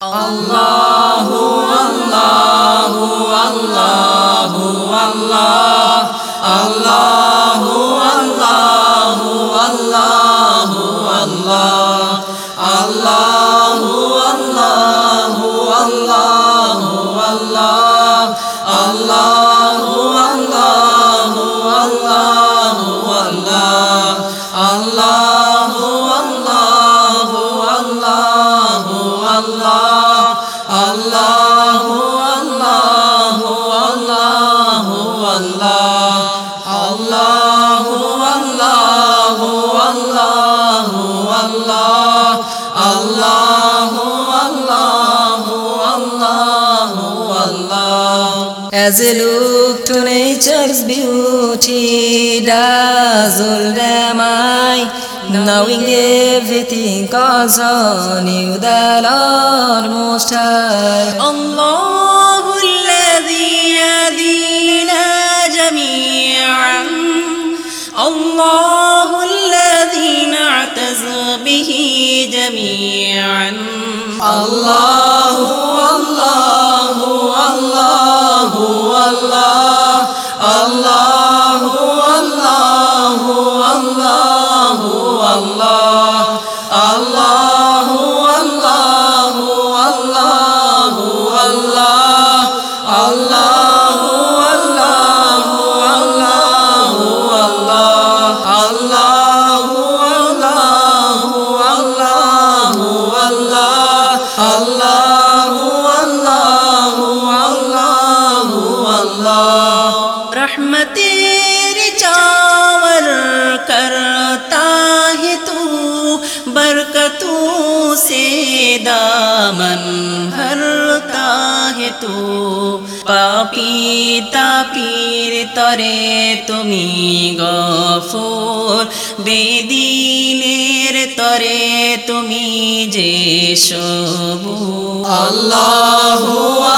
Allah Allah Allah Allah Allah. Allah Allah Allah Allah. Allah Allah Allah Allah. As a look to nature's beauty dazzled am I Knowing everything calls on you, the Lord Most High الله الذي نعتز به جميعا الله মন ভরতা হে তো পাপি তাপির তরে তুমি গফুর বেদিলের তরে তুমি যে শোভ আল্লাহ হুয়া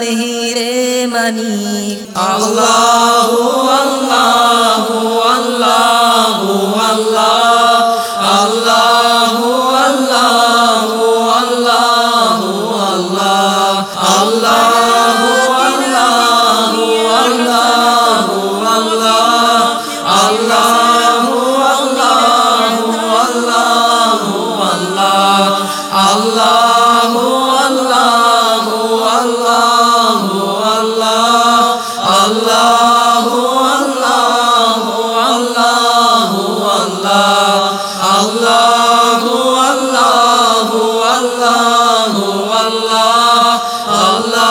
ہیرے منی اللہ اللہ اللہ اللہ اللہ اللہ اللہ اللہ Allah